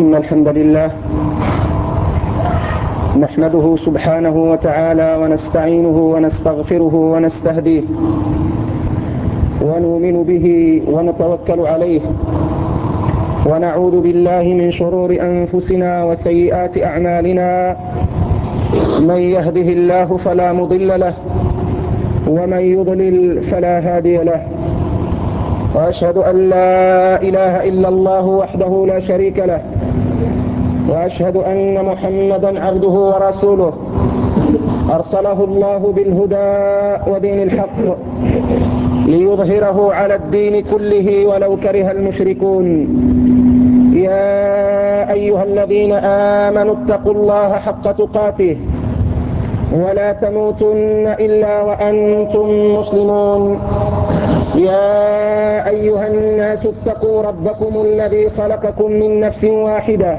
إن الحمد لله نحمده سبحانه وتعالى ونستعينه ونستغفره ونستهديه ونؤمن به ونتوكل عليه ونعوذ بالله من شرور أنفسنا وسيئات أعمالنا من يهده الله فلا مضل له ومن يضلل فلا هادي له وأشهد أن لا إله إلا الله وحده لا شريك له وأشهد أن محمدا عبده ورسوله. أرسله الله بالهدى ودين الحق ليظهره على الدين كله ولو كره المشركون. يا أيها الذين آمنوا اتقوا الله حق تقاته ولا تموتن إلا وأنتم مسلمون. يا أيها الناس اتقوا ربكم الذي خلقكم من نفس واحدة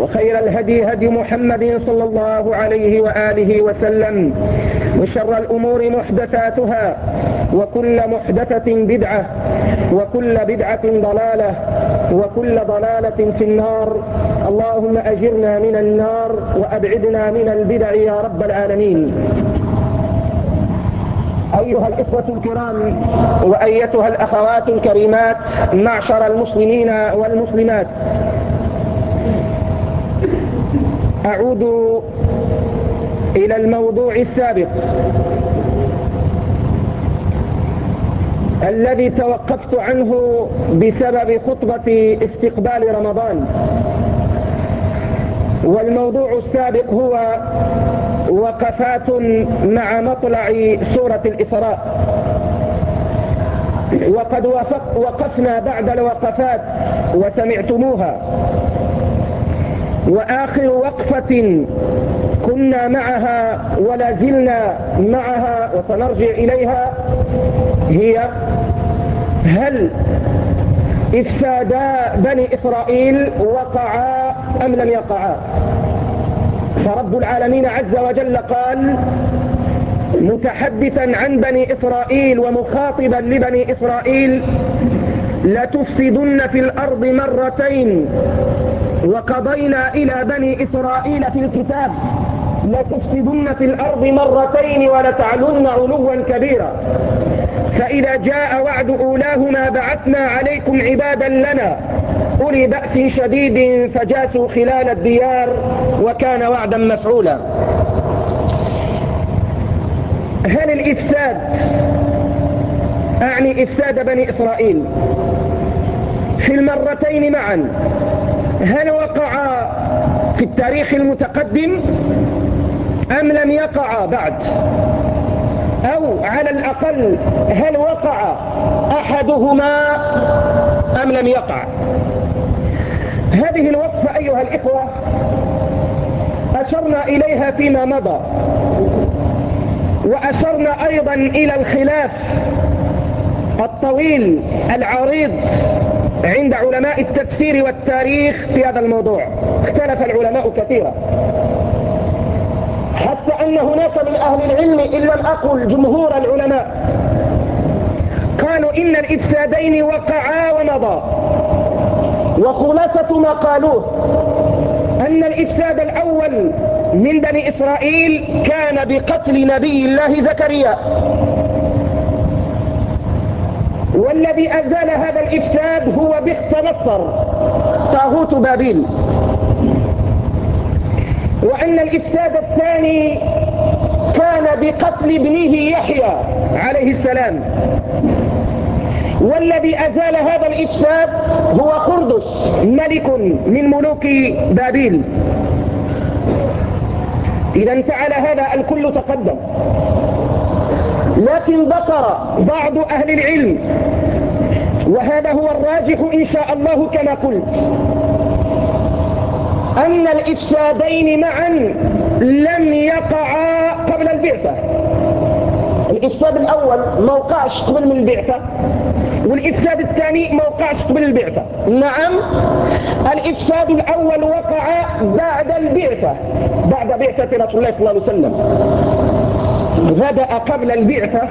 وخير الهدي هدي محمد صلى الله عليه وآله وسلم وشر الأمور محدثاتها وكل محدثة بدعة وكل بدعة ضلالة وكل ضلالة في النار. اللهم أجرنا من النار وأبعدنا من البدع يا رب العالمين. أيها الإخوة الكرام وأيتها الأخوات الكريمات معشر المسلمين والمسلمات أعود إلى الموضوع السابق. الذي توقفت عنه بسبب خطبة استقبال رمضان. والموضوع السابق هو وقفات مع مطلع سورة الإسراء. وقد وقفنا بعد الوقفات وسمعتموها. وآخر وقفة كنا معها ولا زلنا معها وسنرجع إليها هي هل إفسادا بني إسرائيل وقعا أم لم يقعا فرب العالمين عز وجل قال متحدثا عن بني إسرائيل ومخاطبا لبني إسرائيل لتفسدن في الأرض مرتين. وقضينا إلى بني إسرائيل في الكتاب. لتفسدن في الأرض مرتين ولتعلن علوا كبيرا. فإذا جاء وعد أولاهما بعثنا عليكم عبادا لنا. أولي بأس شديد فجاسوا خلال الديار وكان وعدا مفعولا. هل الإفساد أعني إفساد بني إسرائيل في المرتين معا هل وقع في التاريخ المتقدم أم لم يقع بعد؟ أو على الأقل هل وقع أحدهما أم لم يقع؟ هذه الوقفة أيها الإخوة أشرنا إليها فيما مضى وأشرنا أيضا إلى الخلاف الطويل العريض عند علماء التفسير والتاريخ في هذا الموضوع. اختلف العلماء كثيرا. حتى أن هناك من أهل العلم إن لم أقل جمهور العلماء. قالوا إن الإفسادين وقعا ومضى. وخلاصة ما قالوه. أن الإفساد الأول من بني إسرائيل كان بقتل نبي الله زكريا. والذي أزال هذا الإفساد هو بخت نصر طاغوت بابيل. وأن الإفساد الثاني كان بقتل ابنه يحيى عليه السلام. والذي أزال هذا الإفساد هو خردس ملك من ملوك بابيل. إذا فعل هذا الكل تقدم. لكن ذكر بعض أهل العلم وهذا هو الراجح إن شاء الله كما قلت أن الإفسادين معا لم يقعا قبل البعثة. الإفساد الأول ما وقعش قبل من البعثة والإفساد الثاني ما وقعش قبل البعثة. نعم الإفساد الأول وقع بعد البعثة بعد بعثة رسول الله صلى الله عليه وسلم. بدأ قبل البعثة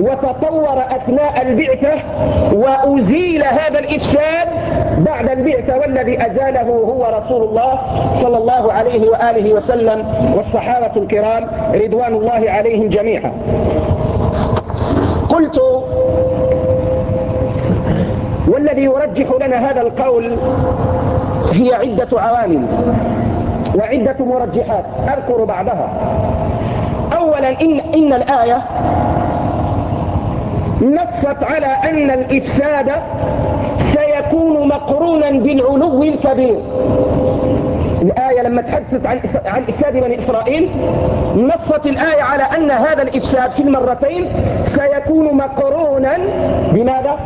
وتطور أثناء البعثة وأزيل هذا الإفساد بعد البعثة والذي أزاله هو رسول الله صلى الله عليه وآله وسلم والصحابة الكرام رضوان الله عليهم جميعا. قلت والذي يرجح لنا هذا القول هي عدة عوامل وعدة مرجحات أذكر بعضها. أولا إن, إن الآية نصت على أن الإفساد سيكون مقرونا بالعلو الكبير. الآية لما تحدثت عن عن إفساد بني إسرائيل نصت الآية على أن هذا الإفساد في المرتين سيكون مقرونا بماذا؟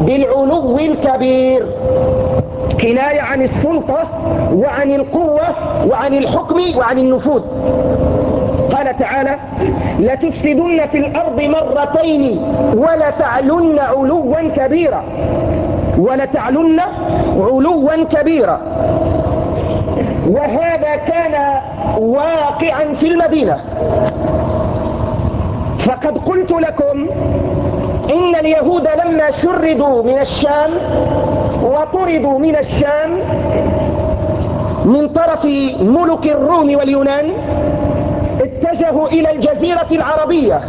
بالعلو الكبير. كناية عن السلطة وعن القوة وعن الحكم وعن النفوذ. قال تعالى لتفسدن في الأرض مرتين ولتعلن علوا كبيرا. ولتعلن علوا كبيرا. وهذا كان واقعا في المدينة. فقد قلت لكم إن اليهود لما شردوا من الشام وطردوا من الشام من طرف ملك الروم واليونان اتجهوا إلى الجزيرة العربية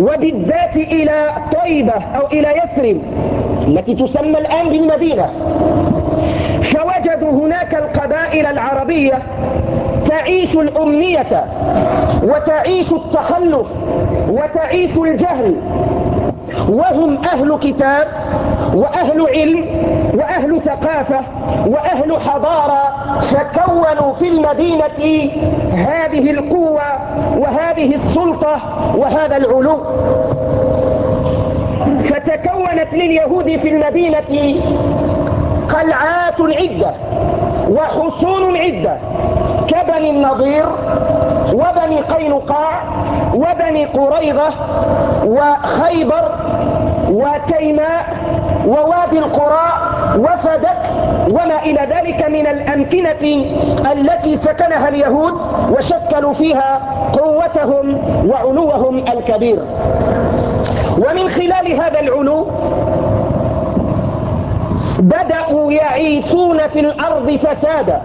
وبالذات إلى طيبة أو إلى يثرب التي تسمى الآن بالمدينة. فوجدوا هناك القبائل العربية تعيش الأمنية وتعيش التخلف وتعيش الجهل وهم أهل كتاب وأهل علم وأهل ثقافة وأهل حضارة فكونوا في المدينة هذه القوة وهذه السلطة وهذا العلو. فتكونت لليهود في المدينة قلعات عدة وحصون عدة كبني النضير وبني قينقاع وبني قريظة وخيبر وتيماء ووادي القرى وفدك وما إلى ذلك من الأمكنة التي سكنها اليهود وشكلوا فيها قوتهم وعلوهم الكبير. ومن خلال هذا العلو بدأوا يعيثون في الأرض فسادا.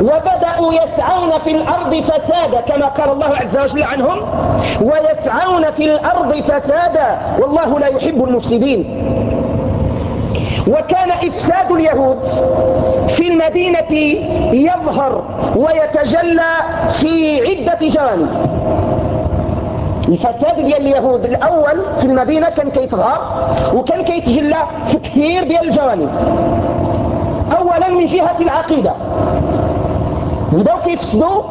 وبدأوا يسعون في الأرض فسادا كما قال الله عز وجل عنهم ويسعون في الأرض فسادا. والله لا يحب المفسدين. وكان إفساد اليهود في المدينة يظهر ويتجلى في عدة جوانب. الفساد ديال اليهود الأول في المدينة كان كيتظهر وكان كيتجلى في كثير ديال الجوانب. أولا من جهة العقيدة. بداو كيفسدوا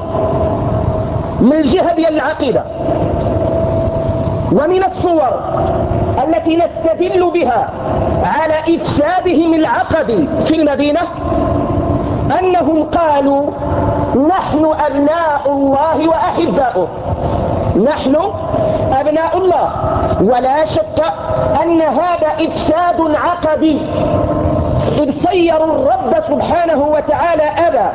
من الجهة ديال العقيدة ومن الصور التي نستدل بها على إفسادهم العقدي في المدينة أنهم قالوا نحن أبناء الله وأحباؤه. نحن أبناء الله. ولا شك أن هذا إفساد عقدي. إذ سيروا الرب سبحانه وتعالى أبا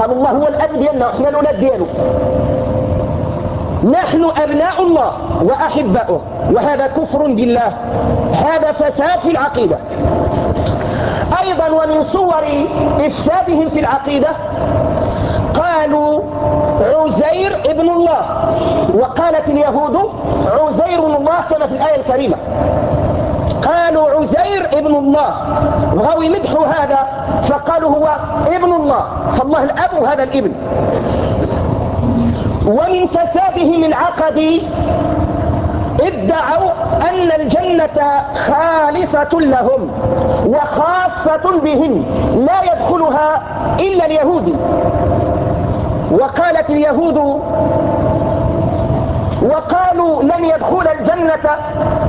قالوا الله هو الأب ديالنا وإحنا الأولاد دياله نحن أبناء الله وأحباؤه وهذا كفر بالله هذا فساد في العقيدة. أيضا ومن صور إفسادهم في العقيدة قالوا عزير ابن الله وقالت اليهود عزير الله كما في الآية الكريمة. قالوا عزير ابن الله. بغوا يمدحوا هذا فقالوا هو ابن الله. فالله الأب وهذا الابن. ومن فسادهم العقدي ادعوا أن الجنة خالصة لهم وخاصة بهم لا يدخلها إلا اليهودي وقالت اليهود وقالوا لن يدخل الجنة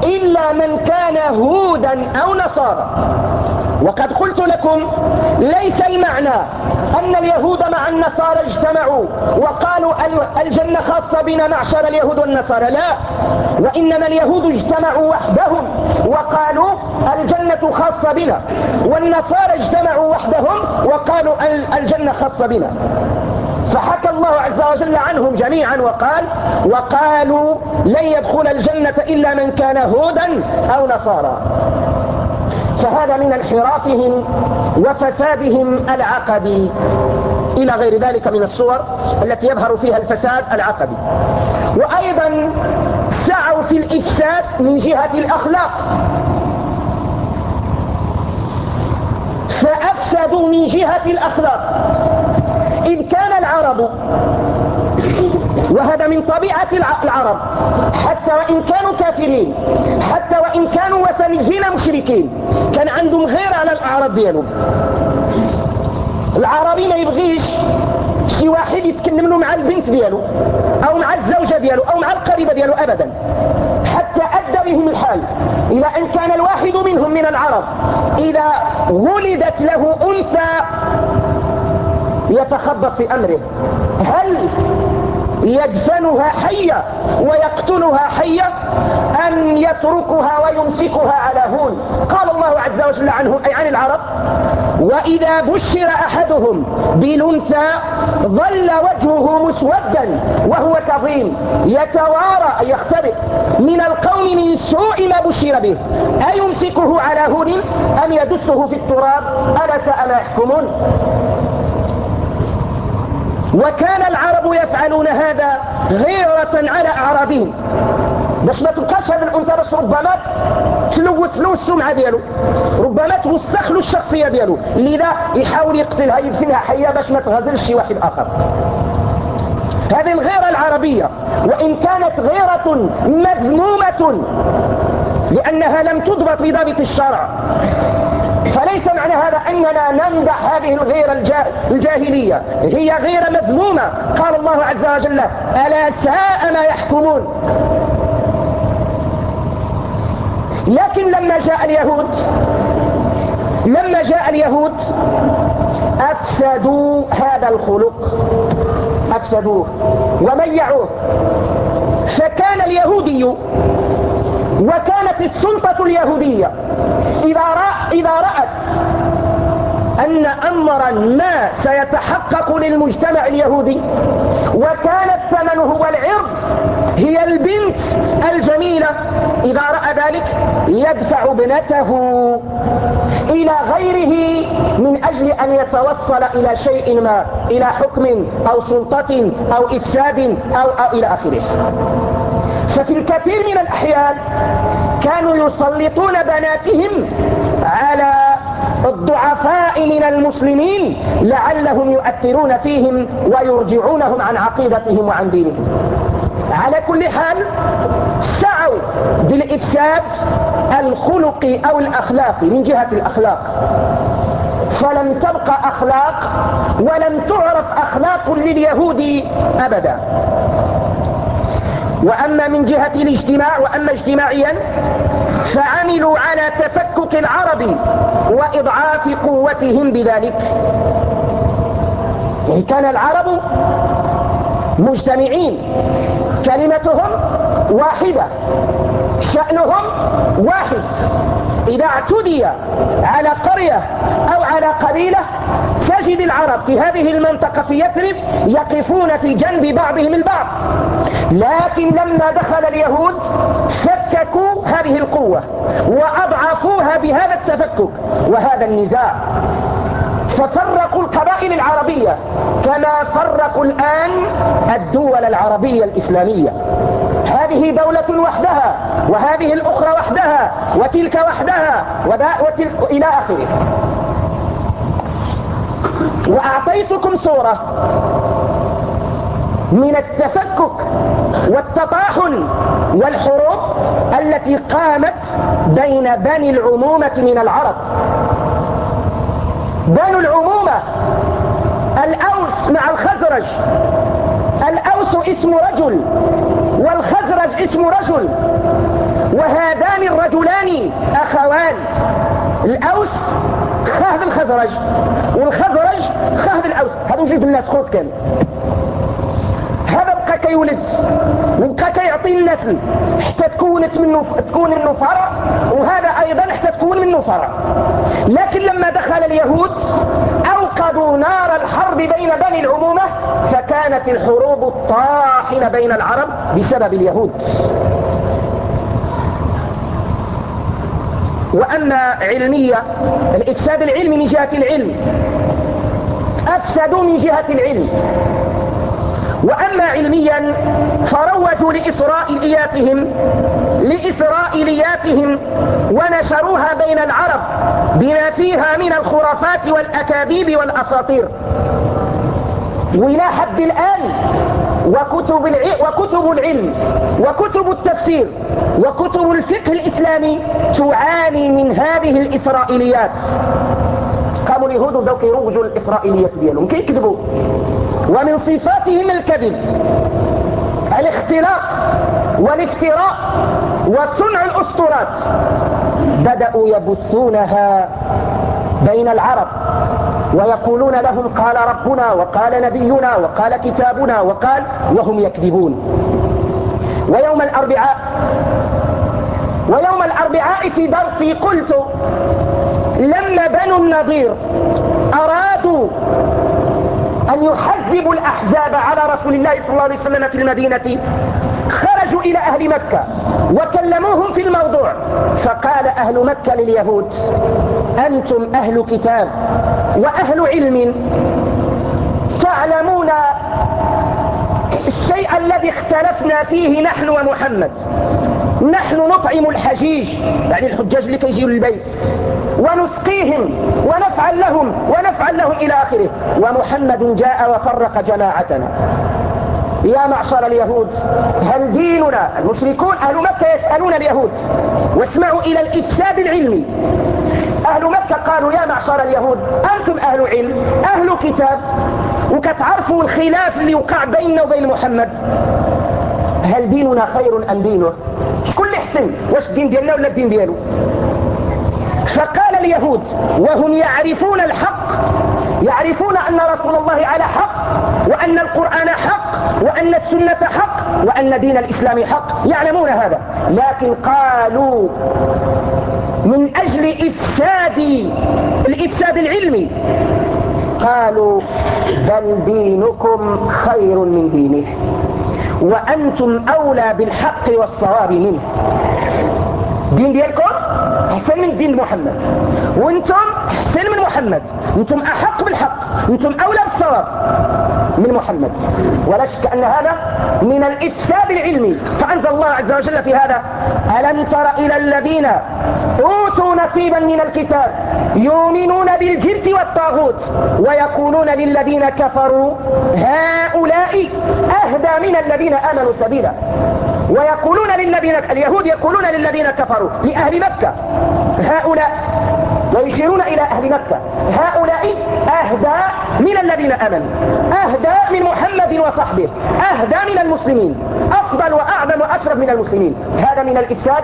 إلا من كان هودا أو نصارى. وقد قلت لكم ليس المعنى أن اليهود مع النصارى اجتمعوا وقالوا الجنة خاصة بنا معشر اليهود والنصارى. لا وإنما اليهود اجتمعوا وحدهم وقالوا الجنة خاصة بنا والنصارى اجتمعوا وحدهم وقالوا الجنة خاصة بنا. فحكى الله عز وجل عنهم جميعا وقال وقالوا لن يدخل الجنة إلا من كان هودا أو نصارى. فهذا من انحرافهم وفسادهم العقدي. إلى غير ذلك من الصور التي يظهر فيها الفساد العقدي. وأيضا سعوا في الإفساد من جهة الأخلاق. فأفسدوا من جهة الأخلاق. العرب. وهذا من طبيعة العرب. حتى وإن كانوا كافرين حتى وإن كانوا وثنيين مشركين كان عندهم غير على الأعراض ديالهم. العربي ما يبغيش شي واحد يتكلم له مع البنت ديالو أو مع الزوجة ديالو أو مع القريبة ديالو ابدا. حتى أدى بهم الحال إلى أن كان الواحد منهم من العرب. إذا ولدت له أنثى يتخبط في أمره. هل يدفنها حية ويقتلها حية أم يتركها ويمسكها على هون؟ قال الله عز وجل عنه أي عن العرب وإذا بشر أحدهم بالأنثى ظل وجهه مسودا وهو كظيم. يتوارى أي يختبئ. من القوم من سوء ما بشر به. أيمسكه على هون أم يدسه في التراب؟ ألا ساء ما يحكمون؟ وكان العرب يفعلون هذا غيرة على أعراضهم. باش ما تبقاش هذا الأنثى باش ربما تلوث له السمعة ديالو. ربما توسخ له الشخصية ديالو. لذا يحاول يقتلها يدفنها حية باش ما تغازلش شي واحد آخر. هذه الغيرة العربية. وإن كانت غيرة مذمومة لأنها لم تضبط بضابط الشرع. فليس معنى هذا أننا نمدح هذه الغيرة الجاهلية. هي غير مذمومة. قال الله عز وجل ألا ساء ما يحكمون. لكن لما جاء اليهود لما جاء اليهود أفسدوا هذا الخلق. أفسدوه وميعوه. فكان اليهودي وكانت السلطة اليهودية إذا, رأ إذا رأت أن أمرا ما سيتحقق للمجتمع اليهودي وكان الثمن هو العرض هي البنت الجميلة إذا رأى ذلك يدفع ابنته إلى غيره من أجل أن يتوصل إلى شيء ما إلى حكم أو سلطة أو إفساد أو, أو إلى آخره. ففي الكثير من الأحيان كانوا يسلطون بناتهم على الضعفاء من المسلمين لعلهم يؤثرون فيهم ويرجعونهم عن عقيدتهم وعن دينهم. على كل حال سعوا بالإفساد الخلقي أو الأخلاقي من جهة الأخلاق. فلم تبقى أخلاق ولم تعرف أخلاق لليهود أبدا. وأما من جهة الاجتماع وأما اجتماعيا فعملوا على تفكك العرب وإضعاف قوتهم بذلك. يعني كان العرب مجتمعين كلمتهم واحدة شأنهم واحد. إذا اعتدي على قرية أو على قبيلة تجد العرب في هذه المنطقة في يثرب يقفون في جنب بعضهم البعض. لكن لما دخل اليهود فككوا هذه القوة وأضعفوها بهذا التفكك وهذا النزاع. ففرقوا القبائل العربية كما فرقوا الآن الدول العربية الإسلامية. هذه دولة وحدها وهذه الأخرى وحدها وتلك وحدها وتلك إلى آخره. وأعطيتكم صورة من التفكك والتطاحن والحروب التي قامت بين بني العمومة من العرب. بنو العمومة الأوس مع الخزرج. الأوس اسم رجل والخزرج اسم رجل. وهذان الرجلان أخوان. الأوس خاهد الخزرج والخزرج خاهد الأوس. هذا جوج الناس خوت كان كيولد وبقى كيعطي النسل حتى تكونت منه تكون منه فرع وهذا أيضا حتى تكون منه فرع لكن لما دخل اليهود أوقدوا نار الحرب بين بني العمومة فكانت الحروب الطاحنة بين العرب بسبب اليهود. واما علمية الإفساد العلمي من جهة العلم. أفسدوا من جهة العلم. وأما علميا فروجوا لإسرائيلياتهم لإسرائيلياتهم ونشروها بين العرب بما فيها من الخرافات والأكاذيب والأساطير. وإلى حد الآن وكتب وكتب العلم وكتب التفسير وكتب الفقه الإسلامي تعاني من هذه الإسرائيليات. قاموا اليهود بداو كيروجوا الإسرائيليات ديالهم. كيكذبوا ومن صفاتهم الكذب. الاختلاق والافتراء وصنع الأسطورات. بدأوا يبثونها بين العرب ويقولون لهم قال ربنا وقال نبينا وقال كتابنا وقال وهم يكذبون. ويوم الأربعاء ويوم الأربعاء في درسي قلت لما بنو النضير أرادوا أن يحزبوا الأحزاب على رسول الله صلى الله عليه وسلم في المدينة. خرجوا إلى أهل مكة وكلموهم في الموضوع. فقال أهل مكة لليهود أنتم أهل كتاب وأهل علم. تعلمون الشيء الذي اختلفنا فيه نحن ومحمد. نحن نطعم الحجيج. يعني الحجاج اللي كيجيوا للبيت. ونسقيهم ونفعل لهم ونفعل لهم إلى آخره. ومحمد جاء وفرق جماعتنا. يا معشر اليهود هل ديننا المشركون أهل مكة يسألون اليهود؟ واسمعوا إلى الإفساد العلمي. أهل مكة قالوا يا معشر اليهود أنتم أهل علم أهل كتاب وكتعرفوا الخلاف اللي وقع بيننا وبين محمد. هل ديننا خير أم دينه؟ شكون اللي حسن واش الدين ديالنا ولا الدين ديالو؟ فقال اليهود وهم يعرفون الحق يعرفون أن رسول الله على حق وأن القرآن حق وأن السنة حق وأن دين الإسلام حق يعلمون هذا. لكن قالوا من أجل إفساد الإفساد العلمي قالوا بل دينكم خير من دينه وأنتم أولى بالحق والصواب منه. دين ديالكم؟ أحسن من دين محمد. وأنتم أحسن من محمد. أنتم أحق بالحق. أنتم أولى بالصواب من محمد. ولا شك أن هذا من الإفساد العلمي. فأنزل الله عز وجل في هذا ألم تر إلى الذين أوتوا نصيبا من الكتاب يؤمنون بالجبت والطاغوت ويقولون للذين كفروا هؤلاء أهدى من الذين آمنوا سبيلا. ويقولون للذين اليهود يقولون للذين كفروا لأهل مكة هؤلاء ويشيرون إلى أهل مكة هؤلاء أهدى من الذين أمنوا أهدى من محمد وصحبه أهدى من المسلمين أفضل وأعظم وأشرف من المسلمين. هذا من الإفساد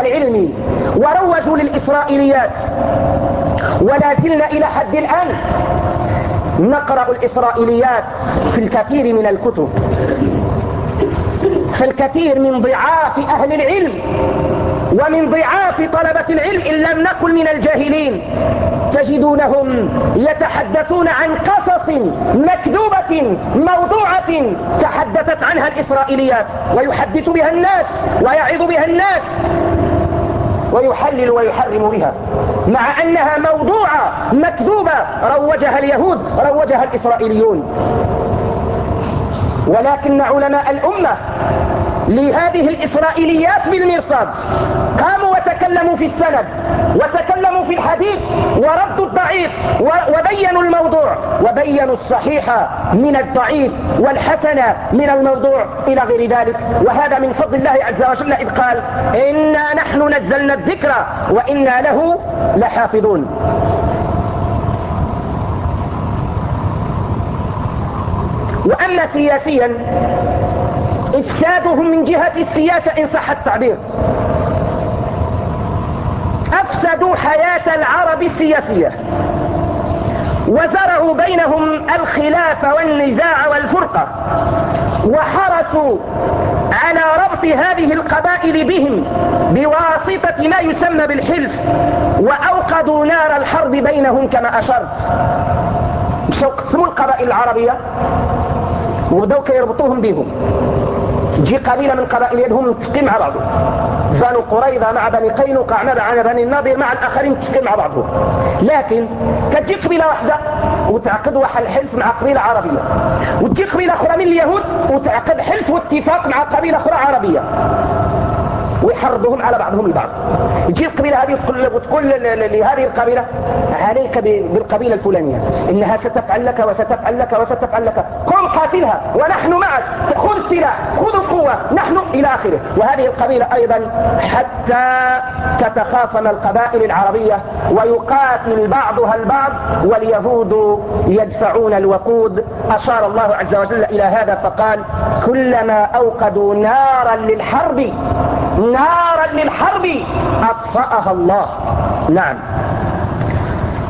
العلمي. وروجوا للإسرائيليات. ولا زلنا إلى حد الآن نقرأ الإسرائيليات في الكثير من الكتب. فالكثير من ضعاف أهل العلم ومن ضعاف طلبة العلم إن لم نكن من الجاهلين تجدونهم يتحدثون عن قصص مكذوبة موضوعة تحدثت عنها الإسرائيليات ويحدث بها الناس ويعظ بها الناس ويحلل ويحرم بها مع أنها موضوعة مكذوبة روجها اليهود روجها الإسرائيليون. ولكن علماء الأمة لهذه الإسرائيليات بالمرصاد. قاموا وتكلموا في السند وتكلموا في الحديث وردوا الضعيف وبينوا الموضوع. وبينوا الصحيح من الضعيف والحسن من الموضوع إلى غير ذلك. وهذا من فضل الله عز وجل إذ قال إنا نحن نزلنا الذكر وإنا له لحافظون. وأما أما سياسيا إفسادهم من جهة السياسة إن صح التعبير. أفسدوا حياة العرب السياسية. وزرعوا بينهم الخلاف والنزاع والفرقة. وحرصوا على ربط هذه القبائل بهم بواسطة ما يسمى بالحلف. وأوقدوا نار الحرب بينهم كما أشرت. مشوا قسموا القبائل العربية. وبدأوا كيربطوهم بهم. تجي قبيلة من قبائل يدهم متفقين مع بعضهم بنو قريظة مع بني قينقاع مع بني الناظر مع الآخرين متفقين مع بعضهم لكن كتجي قبيلة واحدة وتعقد واحد حلف مع قبيلة عربية. وتجي قبيلة أخرى من اليهود وتعقد حلف واتفاق مع قبيلة أخرى عربية. ويحرضهم على بعضهم البعض. تجي القبيلة هذه وتقول, وتقول لهذه القبيلة عليك بالقبيلة الفلانية إنها ستفعل لك وستفعل لك وستفعل لك. قم قاتلها ونحن معك. خذ السلاح خذ القوة نحن إلى آخره. وهذه القبيلة أيضا حتى تتخاصم القبائل العربية ويقاتل بعضها البعض واليهود يدفعون الوقود. أشار الله عز وجل إلى هذا فقال كلما أوقدوا نارا للحرب نارا للحرب أطفأها الله. نعم.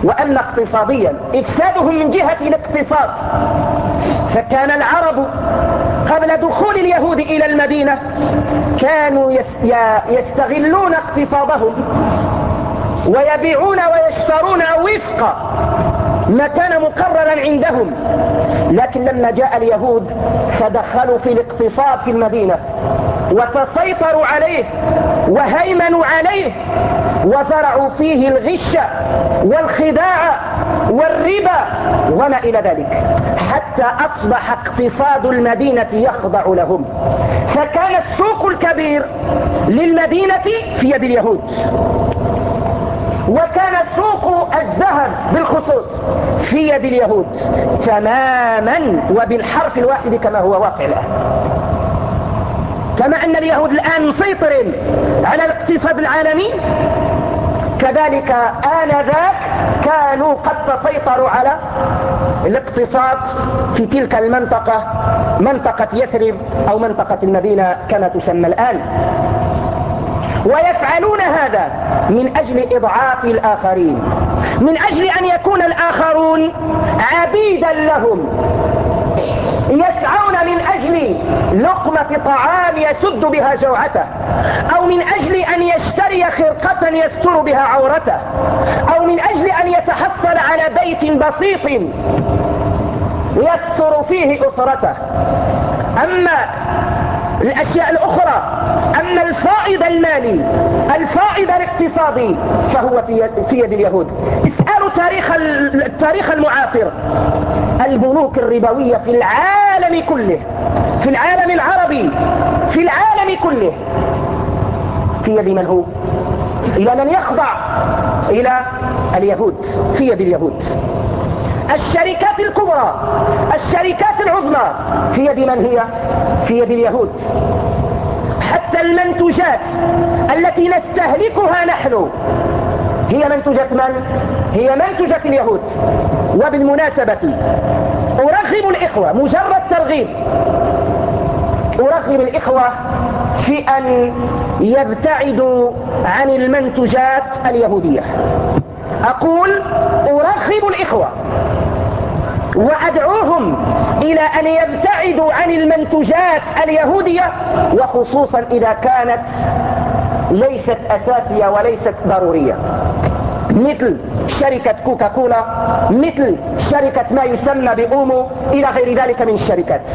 وأما اقتصاديا إفسادهم من جهة الاقتصاد. فكان العرب قبل دخول اليهود إلى المدينة كانوا يستغلون اقتصادهم ويبيعون ويشترون وفق ما كان مقررا عندهم. لكن لما جاء اليهود تدخلوا في الاقتصاد في المدينة وتسيطروا عليه وهيمنوا عليه وزرعوا فيه الغش والخداع والربا وما إلى ذلك. حتى أصبح اقتصاد المدينة يخضع لهم. فكان السوق الكبير للمدينة في يد اليهود. وكان سوق الذهب بالخصوص في يد اليهود تماما وبالحرف الواحد كما هو واقع الآن. كما أن اليهود الآن مسيطرين على الاقتصاد العالمي. كذلك آنذاك كانوا قد تسيطروا على الاقتصاد في تلك المنطقة منطقة يثرب أو منطقة المدينة كما تسمى الآن. ويفعلون هذا من أجل إضعاف الآخرين من أجل أن يكون الآخرون عبيدا لهم يسعون من أجل لقمة طعام يسد بها جوعته أو من أجل أن يشتري خرقة يستر بها عورته أو من أجل أن يتحصل على بيت بسيط يستر فيه أسرته. أما الأشياء الأخرى أما الفائض المالي الفائض الاقتصادي فهو في يد, في يد اليهود. اسألوا تاريخ التاريخ المعاصر البنوك الربوية في العالم كله. في العالم العربي في العالم كله. في يد من هو؟ إلى من يخضع إلى اليهود؟ في يد اليهود. الشركات الكبرى الشركات العظمى في يد من هي؟ في يد اليهود. حتى المنتجات التي نستهلكها نحن هي منتجة من؟ هي منتجة اليهود. وبالمناسبة أرغب الإخوة مجرد ترغيب أرغب الإخوة في أن يبتعدوا عن المنتجات اليهودية. أقول أرغب الإخوة وأدعوهم إلى أن يبتعدوا عن المنتجات اليهودية وخصوصا إذا كانت ليست أساسية وليست ضرورية. مثل شركة كوكا كولا مثل شركة ما يسمى بأومو إلى غير ذلك من الشركات.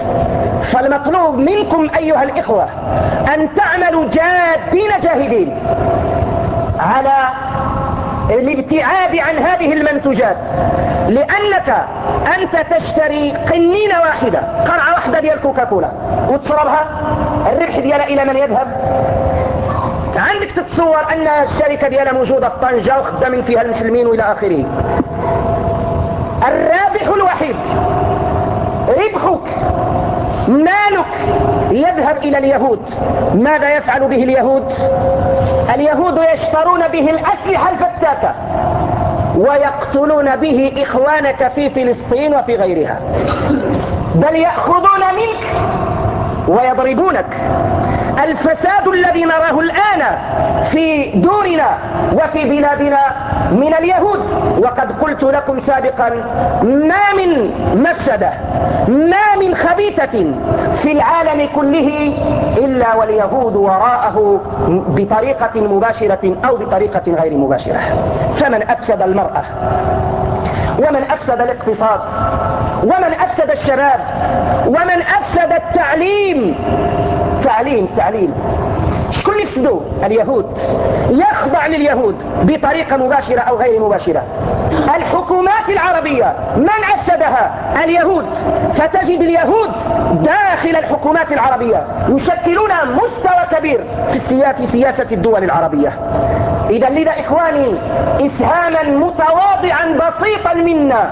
فالمطلوب منكم أيها الإخوة أن تعملوا جادين جاهدين على الابتعاد عن هذه المنتجات لأنك أنت تشتري قنينة واحدة قرعة واحدة ديال كوكاكولا وتشربها الربح ديالها إلى من يذهب؟ عندك تتصور أن الشركة ديالها موجودة في طنجة وخدامين فيها المسلمين وإلى آخره؟ الرابح الوحيد ربحك مالك يذهب إلى اليهود. ماذا يفعل به اليهود؟ اليهود يشترون به الأسلحة الفتاكة ويقتلون به إخوانك في فلسطين وفي غيرها. بل يأخذون منك ويضربونك. الفساد الذي نراه الآن في دورنا وفي بلادنا من اليهود. وقد قلت لكم سابقا ما من مفسدة ما من خبيثة في العالم كله إلا واليهود وراءه بطريقة مباشرة أو بطريقة غير مباشرة. فمن أفسد المرأة ومن أفسد الاقتصاد ومن أفسد الشباب ومن أفسد التعليم تعليم تعليم. شكون اللي يفسدوا اليهود يخضع لليهود بطريقة مباشرة أو غير مباشرة. الحكومات العربية من أفسدها؟ اليهود. فتجد اليهود داخل الحكومات العربية يشكلون مستوى كبير في سياسة الدول العربية. إذا لذا إخواني إسهاما متواضعا بسيطا منا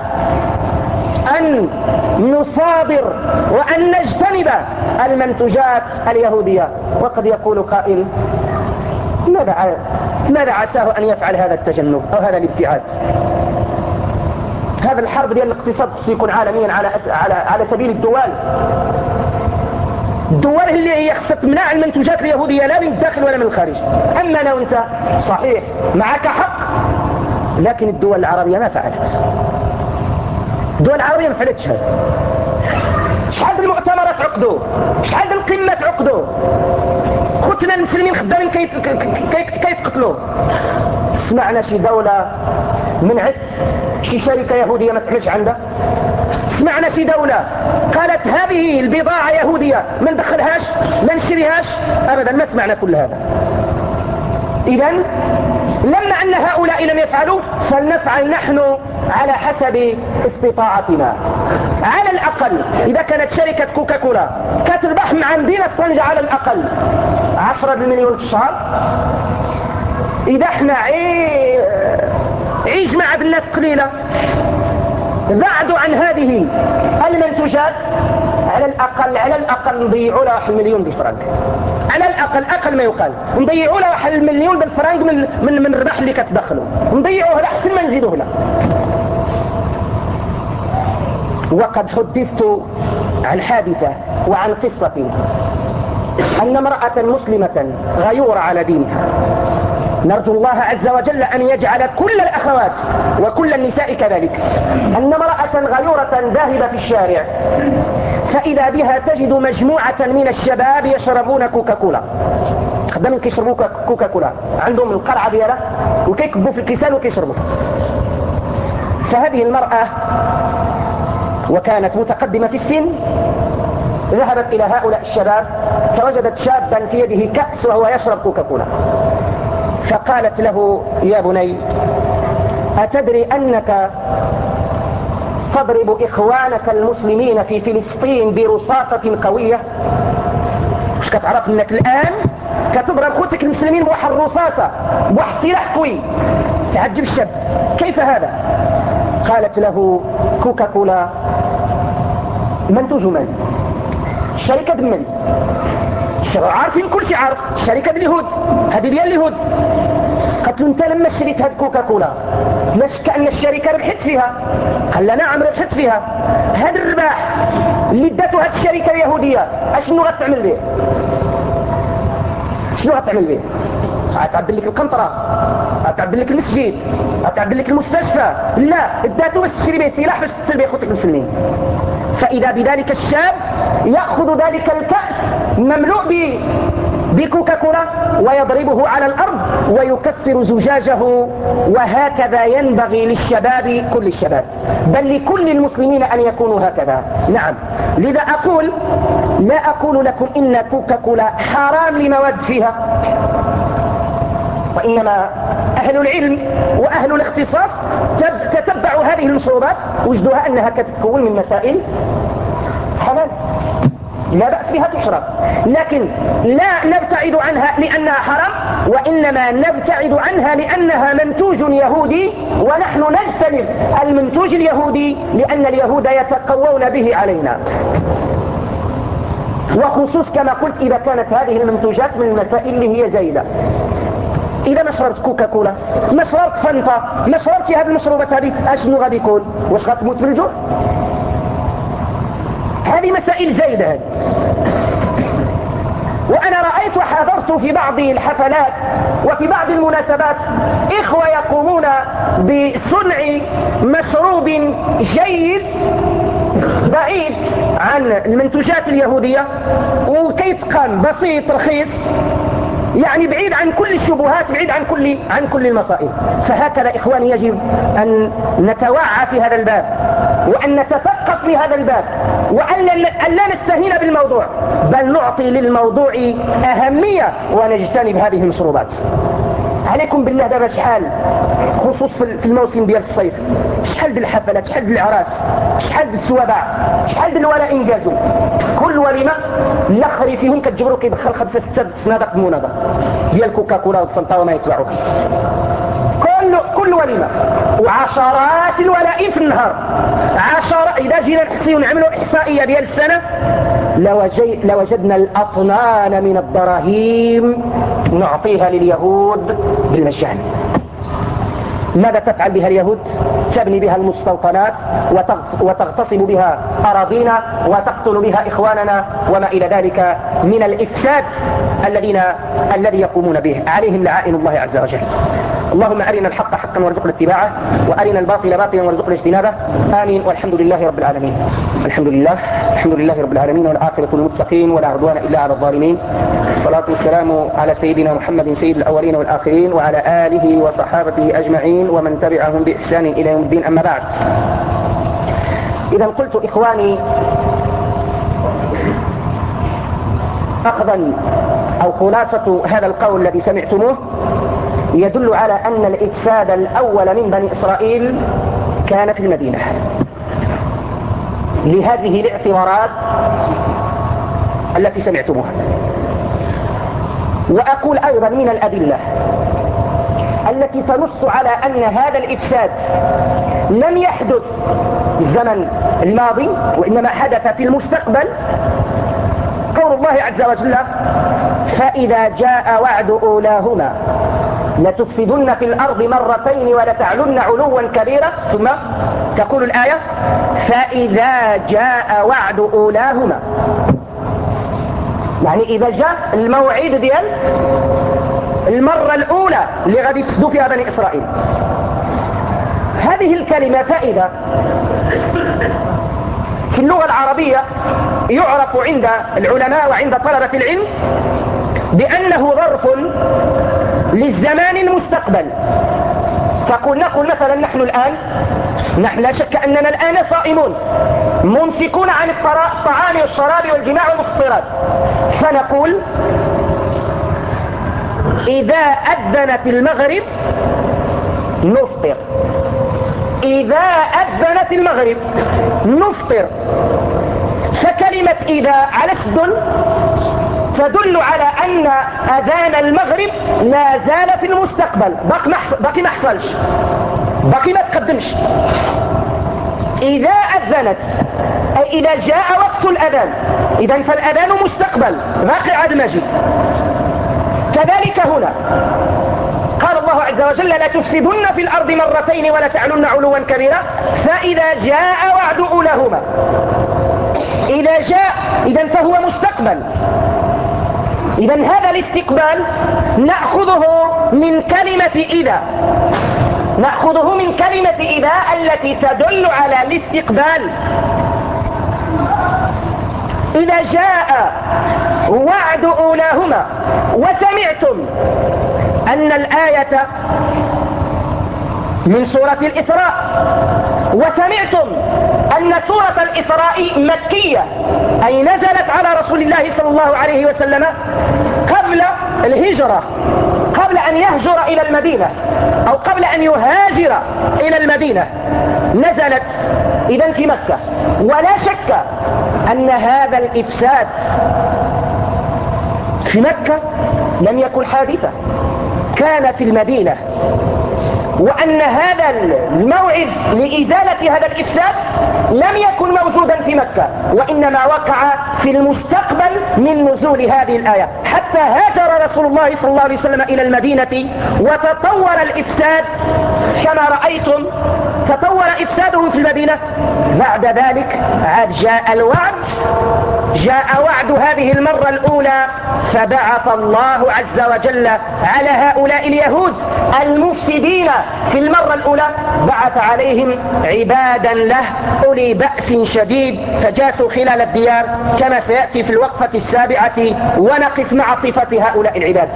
أن نصادر وأن نجتنب المنتجات اليهودية. وقد يقول قائل ماذا ماذا عساه أن يفعل هذا التجنب أو هذا الابتعاد؟ هذا الحرب ديال الاقتصاد خصو يكون عالميا على على على سبيل الدول الدول اللي هي خصها تمنع المنتوجات اليهودية لا من الداخل ولا من الخارج. أما أنا وانت صحيح معك حق لكن الدول العربية ما فعلت. الدول العربية ما فعلتش هذا. شحال المؤتمرات عقدوا شحال القمات عقدوا خوتنا المسلمين خدامين كيتقتلوا سمعنا شي دولة منعت شي شركة يهودية ما تعملش عندها سمعنا شي دولة قالت هذه البضاعة يهودية ما ندخلهاش ما نشتريهاش أبدا ما سمعنا كل هذا. إذا لما أن هؤلاء لم يفعلوا فلنفعل نحن على حسب استطاعتنا. على الأقل. إذا كانت شركة كوكاكولا كتربح مع مدينة طنجة على الأقل. 10 مليون في الشهر. إذا إحنا عيش مع بالناس قليلة. بعدوا عن هذه المنتوجات. على الأقل على الأقل نضيعوا لها واحد المليون بالفرنك على الأقل أقل ما يقال. نضيعوا لها واحد المليون بالفرنك من من من الربح اللي كتدخلوا. نضيعوه أحسن ما نزيدوه له وقد حدثت عن حادثة وعن قصة أن امرأة مسلمة غيورة على دينها. نرجو الله عز وجل أن يجعل كل الأخوات وكل النساء كذلك. أن امرأة غيورة ذاهبة في الشارع فإذا بها تجد مجموعة من الشباب يشربون كوكاكولا. خدامين كيشربوا كوكاكولا؟ عندهم القرعة ديالها وكيكبوا في الكيسان وكيشربوا. فهذه المرأة وكانت متقدمة في السن ذهبت إلى هؤلاء الشباب فوجدت شابا في يده كأس وهو يشرب كوكاكولا. فقالت له يا بني أتدري أنك تضرب إخوانك المسلمين في فلسطين برصاصة قوية؟ مش كتعرف أنك الآن كتضرب خوتك المسلمين بواحد الرصاصة بواحد السلاح قوي. تعجب الشاب. كيف هذا؟ قالت له كوكا كولا منتوج من. الشركة من عارفين؟ كل شيء عارف. الشركة دي اليهود. هذه ديال اليهود. قالت له أنت لما شريت هاد كوكا كولا لا شك أن الشركة ربحت فيها. قال لا نعم ربحت فيها. هاد الرباح اللي داتو هاد الشركة اليهودية أشنو غتعمل به؟ شنو غتعمل به؟ غتعدل لك القنطرة غتعدل لك المسجد غتعدل لك المستشفى. لا اداتو باش تشري به سلاح باش تقتل به خوتك المسلمين. فإذا بذلك الشاب يأخذ ذلك الكأس مملوء بكوكاكولا ويضربه على الأرض ويكسر زجاجه وهكذا ينبغي للشباب كل الشباب بل لكل المسلمين أن يكونوا هكذا. نعم. لذا أقول لا أقول لكم إن كوكاكولا حرام لمواد فيها. وإنما أهل العلم وأهل الاختصاص تتبعوا هذه المشروبات وجدوها أنها كتتكون من مسائل حلال. لا بأس بها تشرب. لكن لا نبتعد عنها لأنها حرام وإنما نبتعد عنها لأنها منتوج يهودي ونحن نجتنب المنتوج اليهودي لأن اليهود يتقوون به علينا. وخصوص كما قلت إذا كانت هذه المنتوجات من المسائل اللي هي زايدة. إذا ما شربت كوكاكولا ما شربت فانتا ما شربتي هذه المشروبات هذه أشنو غادي يكون؟ واش غتموت من الجوع؟ هذه مسائل زايدة هذه. وأنا رأيت وحضرت في بعض الحفلات وفي بعض المناسبات إخوة يقومون بصنع مشروب جيد بعيد عن المنتوجات اليهودية وكيتقان بسيط رخيص. يعني بعيد عن كل الشبهات بعيد عن كل عن كل المصائب. فهكذا إخواني يجب أن نتوعى في هذا الباب وأن نتثقف في هذا الباب وأن لا نستهين بالموضوع بل نعطي للموضوع أهمية ونجتنب هذه المشروبات. عليكم بالله دابا شحال خصوص في الموسم ديال الصيف. شحال ديال الحفلات شحال ديال العراس شحال ديال السوابع شحال ديال الولاء انجازوا كل وليمة الآخر فيهم كتجبروا كيدخل خمسة ستة صنادق مناضه ديال كوكاكولا وفانتا وما يتبعوها كل كل وليمة. وعشرات الولائم في النهار. عشر إذا جينا نحصي ونعملوا إحصائية ديال السنة لوجدنا الأطنان من الدراهيم نعطيها لليهود بالمجان ماذا تفعل بها اليهود؟ تبني بها المستوطنات وتغتصب بها أراضينا وتقتل بها إخواننا وما إلى ذلك من الإفساد الذين الذي يقومون به. عليهم لعائن الله عز وجل. اللهم أرنا الحق حقا وارزقنا اتباعه وأرنا الباطل باطلا وارزقنا اجتنابه. آمين والحمد لله رب العالمين. الحمد لله الحمد لله رب العالمين والعاقبة للمتقين ولا عدوان إلا على الظالمين. الصلاة والسلام على سيدنا محمد سيد الأولين والآخرين وعلى آله وصحابته أجمعين ومن تبعهم بإحسان إلى يوم الدين. أما بعد إذا قلت إخواني أخذا أو خلاصة هذا القول الذي سمعتموه يدل على أن الإفساد الأول من بني إسرائيل كان في المدينة. لهذه الاعتبارات التي سمعتموها. وأقول أيضا من الأدلة التي تنص على أن هذا الإفساد لم يحدث في الزمن الماضي وإنما حدث في المستقبل. قول الله عز وجل فإذا جاء وعد أولاهما لتفسدن في الأرض مرتين ولتعلن علوا كبيرا. ثم تقول الآية فإذا جاء وعد أولاهما. يعني إذا جاء الموعد ديال المرة الأولى اللي غادي يفسدوا فيها بني إسرائيل. هذه الكلمة فائدة. في اللغة العربية يعرف عند العلماء وعند طلبة العلم بأنه ظرف للزمان المستقبل. تقول نقول مثلا نحن الآن نحن لا شك أننا الآن صائمون. ممسكون عن الطعام والشراب والجماع والمفطرات. فنقول إذا أذنت المغرب نفطر. إذا أذنت المغرب نفطر. فكلمة إذا على السدن تدل على أن أذان المغرب لا زال في المستقبل. باقي ما حصلش باقي ما تقدمش. إذا أذنت أي إذا جاء وقت الأذان إذا فالأذان مستقبل باقي عاد ماجي كذلك هنا. قال الله عز وجل لا تفسدن في الأرض مرتين ولا تعلن علوا كبيرا فإذا جاء وعد أولاهما. إذا جاء إذا فهو مستقبل. إذا هذا الاستقبال نأخذه من كلمة إذا. نأخذه من كلمة إذا التي تدل على الاستقبال. إذا جاء وعد أولاهما وسمعتم أن الآية من سورة الإسراء وسمعتم أن سورة الإسراء مكية أي نزلت على رسول الله صلى الله عليه وسلم قبل الهجرة قبل أن يهجر إلى المدينة أو قبل أن يهاجر إلى المدينة. نزلت إذا في مكة. ولا شك أن هذا الإفساد في مكة لم يكن حادثا. كان في المدينة. وأن هذا الموعد لإزالة هذا الإفساد لم يكن موجودا في مكة وإنما وقع في المستقبل من نزول هذه الآية. حتى هاجر رسول الله صلى الله عليه وسلم إلى المدينة وتطور الإفساد كما رأيتم تطور إفسادهم في المدينة. بعد ذلك عاد جاء الوعد. جاء وعد هذه المرة الأولى فبعث الله عز وجل على هؤلاء اليهود المفسدين في المرة الأولى. بعث عليهم عبادا له أولي بأس شديد فجاسوا خلال الديار. كما سيأتي في الوقفة السابعة ونقف مع صفة هؤلاء العباد.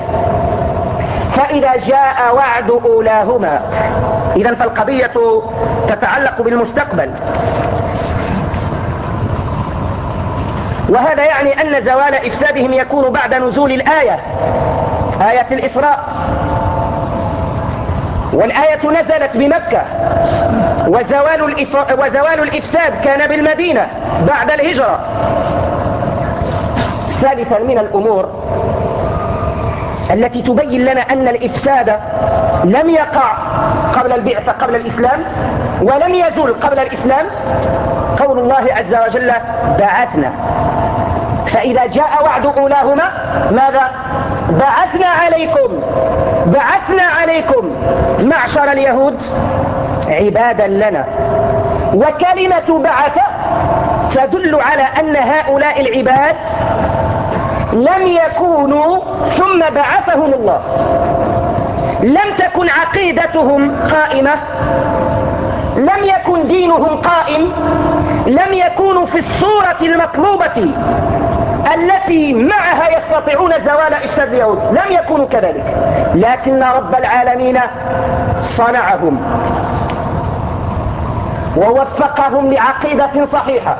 فإذا جاء وعد أولاهما إذا فالقضية تتعلق بالمستقبل. وهذا يعني أن زوال إفسادهم يكون بعد نزول الآية آية الإسراء. والآية نزلت بمكة وزوال, وزوال الإفساد كان بالمدينة بعد الهجرة. ثالثا من الأمور التي تبين لنا أن الإفساد لم يقع قبل البعثة قبل الإسلام ولم يزول قبل الإسلام. قول الله عز وجل بعثنا. فإذا جاء وعد أولاهما ماذا؟ بعثنا عليكم بعثنا عليكم معشر اليهود عبادا لنا. وكلمة بعث تدل على أن هؤلاء العباد لم يكونوا ثم بعثهم الله. لم تكن عقيدتهم قائمة لم يكن دينهم قائم لم يكونوا في الصورة المطلوبة التي معها يستطيعون زوال إفساد اليهود. لم يكونوا كذلك. لكن رب العالمين صنعهم ووفقهم لعقيدة صحيحة.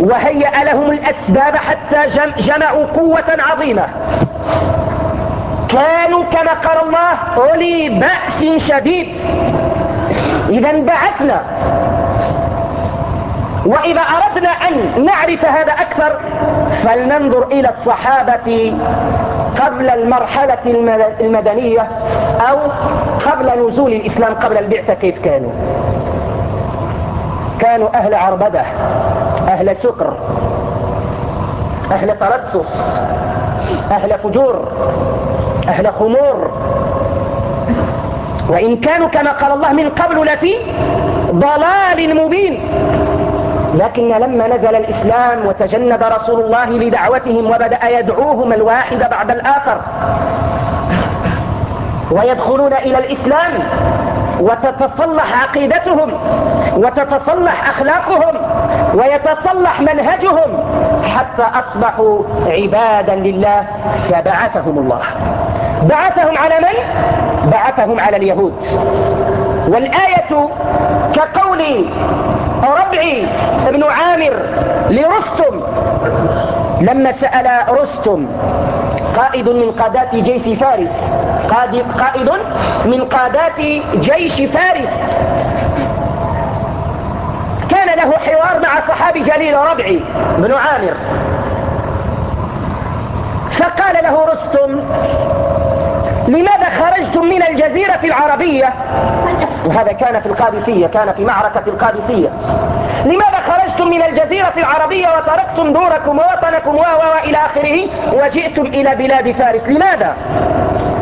وهيأ لهم الأسباب حتى جمعوا قوة عظيمة. كانوا كما قال الله أولي بأس شديد. إذا بعثنا. وإذا أردنا أن نعرف هذا أكثر فلننظر إلى الصحابة قبل المرحلة المدنية أو قبل نزول الإسلام قبل البعثة كيف كانوا؟ كانوا أهل عربدة. أهل سكر أهل ترسس أهل فجور أهل خمور. وإن كانوا كما قال الله من قبل لفي ضلال مبين. لكن لما نزل الإسلام وتجند رسول الله لدعوتهم وبدأ يدعوهم الواحد بعد الآخر ويدخلون إلى الإسلام وتتصلح عقيدتهم وتتصلح أخلاقهم ويتصلح منهجهم حتى أصبحوا عبادا لله فبعثهم الله بعثهم على من؟ بعثهم على اليهود والآية كقول ربعي بن عامر لرستم لما سأل رستم قائد من قادات جيش فارس. قائد من قادات جيش فارس. كان له حوار مع صحابي جليل ربعي بن عامر. فقال له رستم لماذا خرجتم من الجزيرة العربية؟ وهذا كان في القادسية كان في معركة القادسية. خرجتم من الجزيرة العربية وتركتم دوركم ووطنكم وإلى آخره وجئتم إلى بلاد فارس. لماذا؟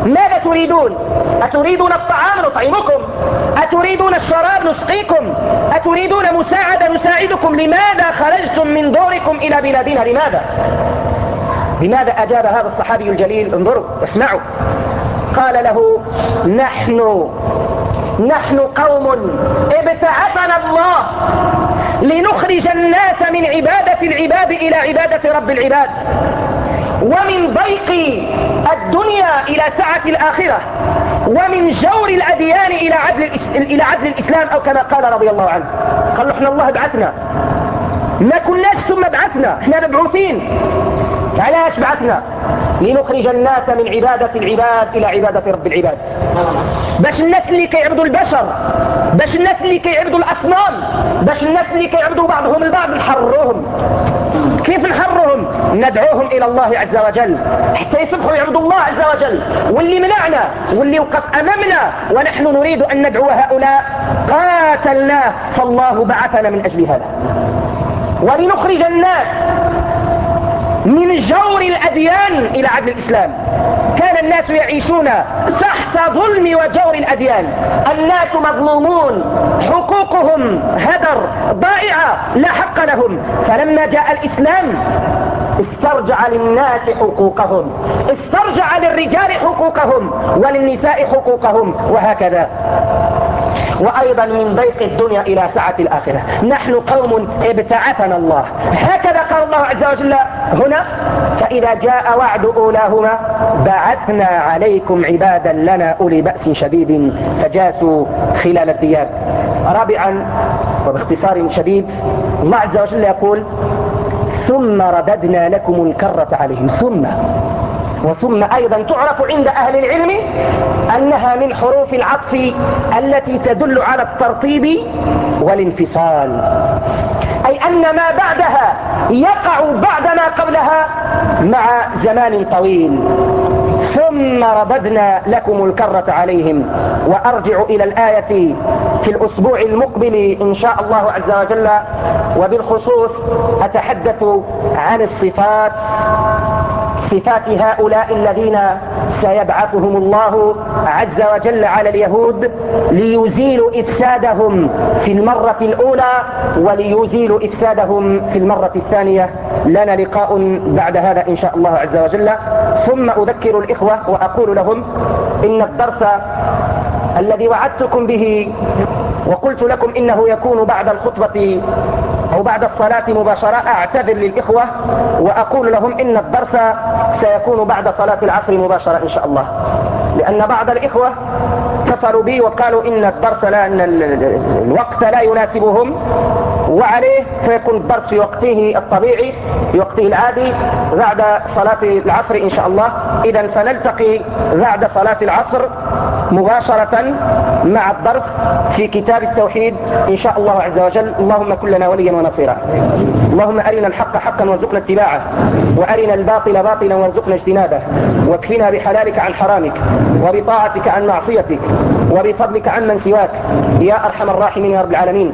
ماذا تريدون؟ أتريدون الطعام نطعمكم؟ أتريدون الشراب نسقيكم؟ أتريدون مساعدة نساعدكم؟ لماذا خرجتم من دوركم إلى بلادنا؟ لماذا؟ لماذا أجاب هذا الصحابي الجليل؟ انظروا اسمعوا. قال له نحن نحن قوم ابتعثنا الله. لنخرج الناس من عبادة العباد إلى عبادة رب العباد. ومن ضيق الدنيا إلى سعة الآخرة. ومن جور الأديان إلى عدل, إلى عدل الإسلام أو كما قال رضي الله عنه. قال إحنا الله بعثنا. ما كناش ثم بعثنا. إحنا مبعوثين. علاش بعثنا؟ لنخرج الناس من عبادة العباد إلى عبادة رب العباد. باش الناس اللي كيعبدوا البشر باش الناس اللي كيعبدوا الأصنام باش الناس اللي كيعبدوا بعضهم البعض نحرروهم كيف نحرهم ندعوهم إلى الله عز وجل. حتى يصبحوا يعبدوا الله عز وجل. واللي منعنا واللي وقف أمامنا ونحن نريد أن ندعو هؤلاء قاتلناه فالله بعثنا من أجل هذا. ولنخرج الناس من جور الأديان إلى عدل الإسلام. الناس يعيشون تحت ظلم وجور الأديان. الناس مظلومون. حقوقهم هدر. ضائعة لا حق لهم. فلما جاء الإسلام استرجع للناس حقوقهم. استرجع للرجال حقوقهم وللنساء حقوقهم. وهكذا. وأيضا من ضيق الدنيا إلى سعة الآخرة. نحن قوم ابتعثنا الله. هكذا قال الله عز وجل هنا فإذا جاء وعد أولاهما بعثنا عليكم عبادا لنا أولي بأس شديد فجاسوا خلال الديار. رابعا وباختصار شديد الله عز وجل يقول ثم رددنا لكم الكرة عليهم. ثم. وثم أيضا تعرف عند أهل العلم أنها من حروف العطف التي تدل على الترطيب والانفصال. أي أن ما بعدها يقع بعد ما قبلها مع زمان طويل. ثم رددنا لكم الكرة عليهم وأرجع إلى الآية في الأسبوع المقبل إن شاء الله عز وجل. وبالخصوص أتحدث عن الصفات. صفات هؤلاء الذين سيبعثهم الله عز وجل على اليهود ليزيلوا إفسادهم في المرة الأولى وليزيلوا إفسادهم في المرة الثانية. لنا لقاء بعد هذا إن شاء الله عز وجل. ثم أذكر الإخوة وأقول لهم إن الدرس الذي وعدتكم به وقلت لكم إنه يكون بعد الخطبة أو بعد الصلاة مباشرة أعتذر للإخوة وأقول لهم إن الدرس سيكون بعد صلاة العصر مباشرة إن شاء الله. لأن بعض الإخوة اتصلوا بي وقالوا إن الدرس لا إن الوقت لا يناسبهم. وعليه فيكون الدرس في وقته الطبيعي في وقته العادي بعد صلاة العصر إن شاء الله. إذا فنلتقي بعد صلاة العصر مباشرة مع الدرس في كتاب التوحيد إن شاء الله عز وجل. اللهم كن لنا وليا ونصيرا. اللهم أرنا الحق حقا وارزقنا اتباعه وأرنا الباطل باطلا وارزقنا اجتنابه واكفنا بحلالك عن حرامك وبطاعتك عن معصيتك وبفضلك عن من سواك. يا أرحم الراحمين يا رب العالمين.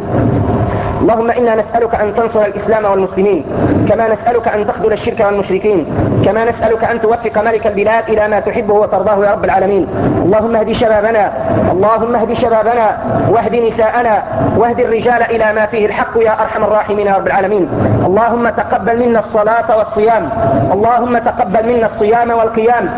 اللهم إنا نسألك أن تنصر الإسلام والمسلمين كما نسألك أن تخذل الشرك والمشركين. كما نسألك أن توفق ملك البلاد إلى ما تحبه وترضاه يا رب العالمين. اللهم اهد شبابنا اللهم اهد شبابنا واهد نساءنا واهد الرجال إلى ما فيه الحق يا أرحم الراحمين يا رب العالمين. اللهم تقبل منا الصلاة والصيام اللهم تقبل منا الصيام والقيام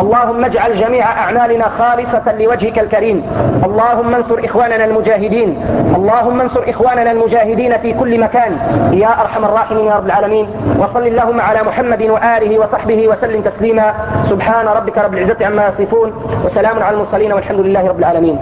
اللهم اجعل جميع أعمالنا خالصة لوجهك الكريم. اللهم انصر إخواننا المجاهدين اللهم انصر إخواننا المجاهدين في كل مكان يا أرحم الراحمين يا رب العالمين. وصل اللهم على محمد وآله وصحبه وسلم تسليما. سبحان ربك رب العزة عما يصفون وسلام على المرسلين والحمد لله رب العالمين.